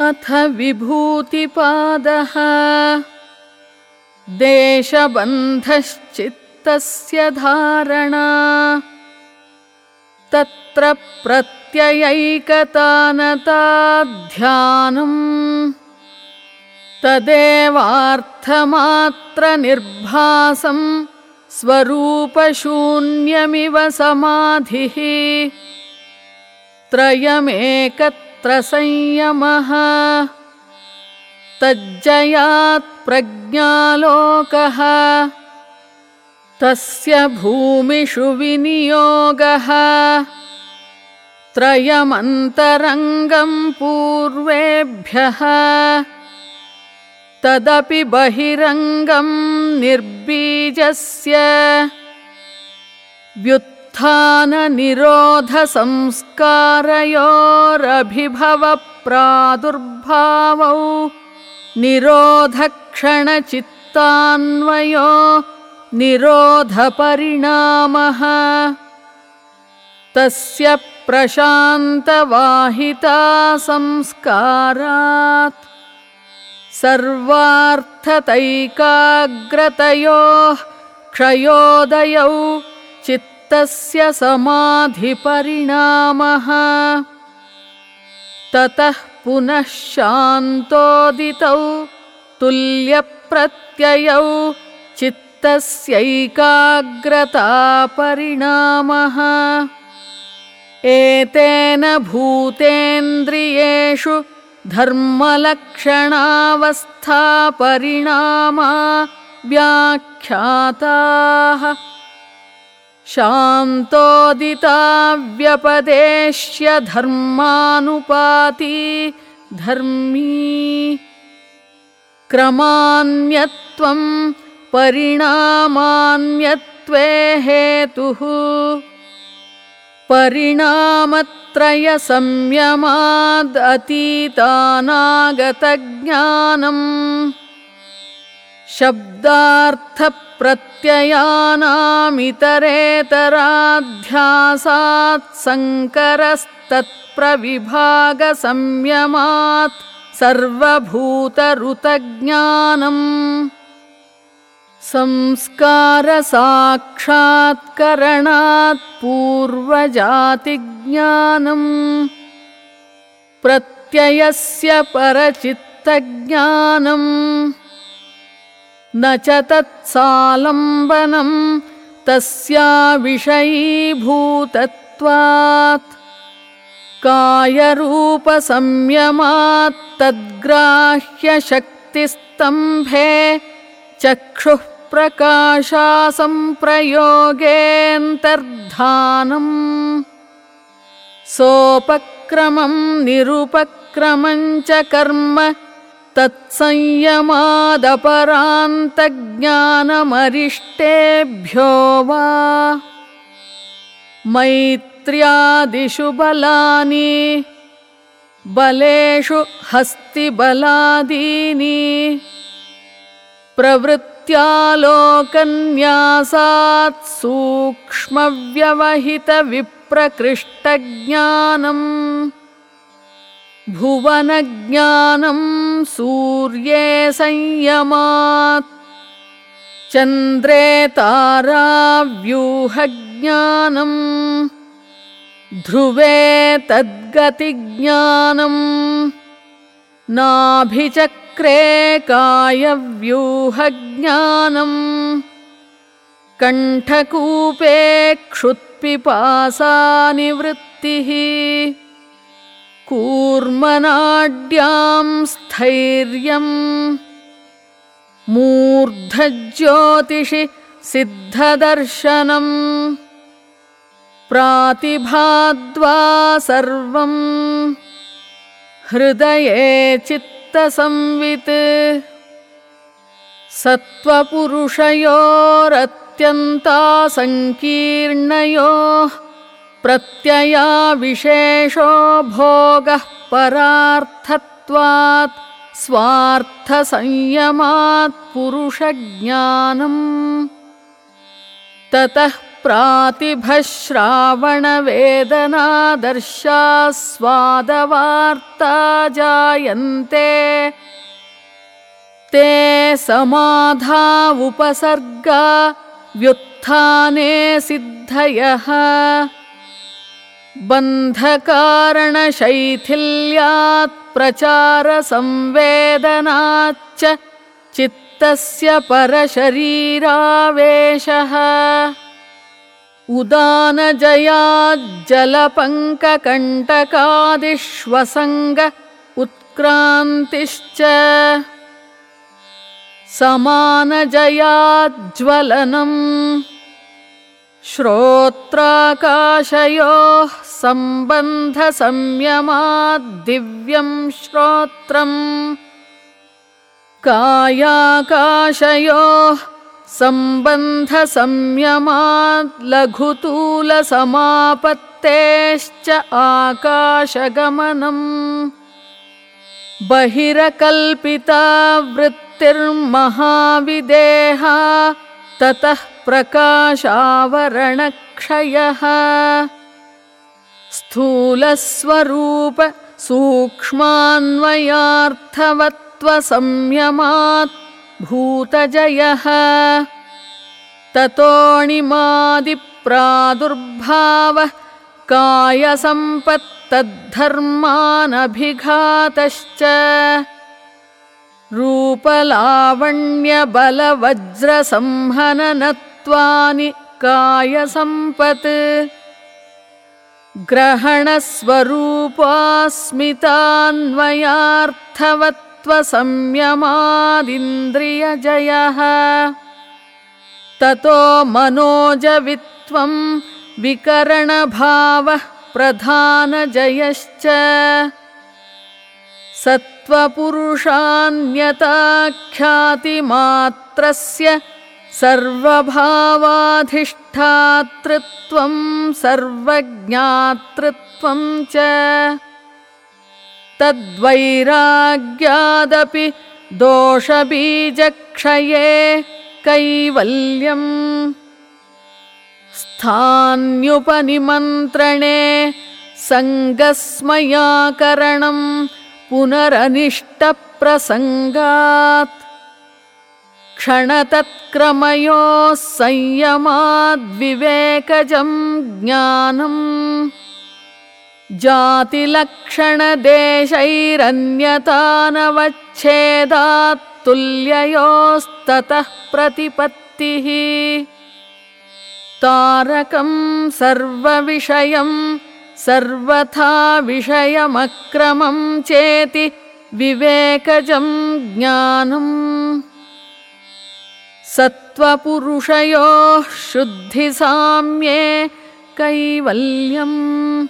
अथ विभूतिपादः। देशबन्धश्चित्तस्य धारणा। तत्र प्रत्ययैकतानताध्यानम्। तदेवार्थमात्रनिर्भासम् स्वरूपशून्यमिव समाधिः त्रयमेकत्र संयमः तज्जयात्प्रज्ञालोकः तस्य भूमिषु विनियोगः। त्रयमन्तरङ्गम् पूर्वेभ्यः। तदपि बहिरङ्गम् निर्बीजस्य व्युत्थाननिरोधसंस्कारयोरभिभवप्रादुर्भावौ निरोधक्षणचित्तान्वयो निरोधपरिणामः। तस्य प्रशान्तवाहिता संस्कारात् सर्वार्थतैकाग्रतयोः क्षयोदयौ चित्तस्य समाधिपरिणामः। ततः पुनः शान्तोदितौ तुल्यप्रत्ययौ चित्तस्यैकाग्रतापरिणामः एतेन भूतेन्द्रियेषु धर्मलक्षणावस्थापरिणामा व्याख्याताः शान्तोदिताव्यपदेश्य धर्मानुपाती धर्मी क्रमान्यत्वं परिणामान्यत्वे हेतुः परिणामत्रयसंयमादतीतानागतज्ञानम् शब्दार्थप्रत्ययानामितरेतराध्यासात् सङ्करस्तत्प्रविभागसंयमात् सर्वभूतऋतज्ञानम्। संस्कारसाक्षात्करणात् पूर्वजातिज्ञानम्। प्रत्ययस्य परचित्तज्ञानम् न च तत्सालम्बनम् तस्या विषयीभूतत्वात् कायरूपसंयमात् तद्ग्राह्यशक्तिस्तम्भे चक्षुः प्रकाशासम्प्रयोगेऽन्तर्धानम् सोपक्रमम् निरुपक्रमम् च कर्म तत्संयमादपरान्तज्ञानमरिष्टेभ्यो वा? मैत्र्यादिषु बलानि बलेषु हस्तिबलादीनि प्रवृत्त्यालोकन्यासात् सूक्ष्मव्यवहितविप्रकृष्टज्ञानम् भुवनज्ञानं सूर्ये संयमात्। चन्द्रे ताराव्यूहज्ञानम् ध्रुवे तद्गतिज्ञानम् नाभिचक्रे कायव्यूहज्ञानम् कण्ठकूपे क्षुत्पिपासानिवृत्तिः कूर्मनाड्यां स्थैर्यम् मूर्धज्योतिषि सिद्धदर्शनम् प्रातिभाद्वा सर्वम् हृदये चित्तसंवित् सत्त्वपुरुषयोरत्यन्तासङ्कीर्णयोः प्रत्ययाविशेषो भोगः परार्थत्वात् स्वार्थसंयमात् पुरुषज्ञानम्। ततः प्रातिभश्रावणवेदनादर्शास्वादवार्ता जायन्ते। ते समाधा उपसर्गा व्युत्थाने सिद्धयः बन्धकारणशैथिल्यात् प्रचारसंवेदनाच्च चित्तस्य परशरीरावेशः। उदानजयाज्जलपङ्ककण्टकादिष्वसङ्ग उत्क्रान्तिश्च। समानजयाज्ज्वलनम् श्रोत्राकाशयोः सम्बन्धसंयमाद्दिव्यं श्रोत्रम् कायाकाशयोः सम्बन्धसंयमाल्लघुतूलसमापत्तेश्च आकाशगमनम्। बहिरकल्पिता वृत्तिर्महाविदेहा ततः प्रकाशावरणक्षयः। स्थूलस्वरूप सूक्ष्मान्वयार्थवत्त्वसंयमात् भूतजयः। ततोऽणिमादिप्रादुर्भावः कायसम्पत्तद्धर्मानभिघातश्च रूपलावण्यबलवज्रसंहननत्वानि कायसम्पत्। ग्रहणस्वरूपास्मितान्वयार्थवत्त्वसंयमादिन्द्रियजयः। ततो मनोजवित्वं विकरणभावः प्रधानजयश्च सत्त्वपुरुषान्यताख्यातिमात्रस्य सर्वभावाधिष्ठातृत्वं सर्वज्ञातृत्वं च। तद्वैराग्यादपि दोषबीजक्षये कैवल्यम्। स्थान्युपनिमन्त्रणे सङ्गस्मयाकरणं पुनरनिष्टप्रसङ्गात् क्षणतत्क्रमयोः संयमाद्विवेकजं ज्ञानम् जातिलक्षणदेशैरन्यतानवच्छेदात्तुल्ययोस्ततः प्रतिपत्तिः तारकं सर्वविषयं सर्वथा विषयमक्रमं चेति विवेकजं ज्ञानम्। सत्त्वपुरुषयोः शुद्धिसाम्ये कैवल्यम्।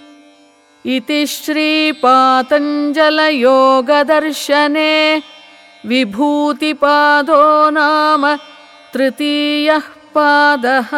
इति श्रीपातञ्जलयोगदर्शने विभूतिपादो नाम तृतीयः पादः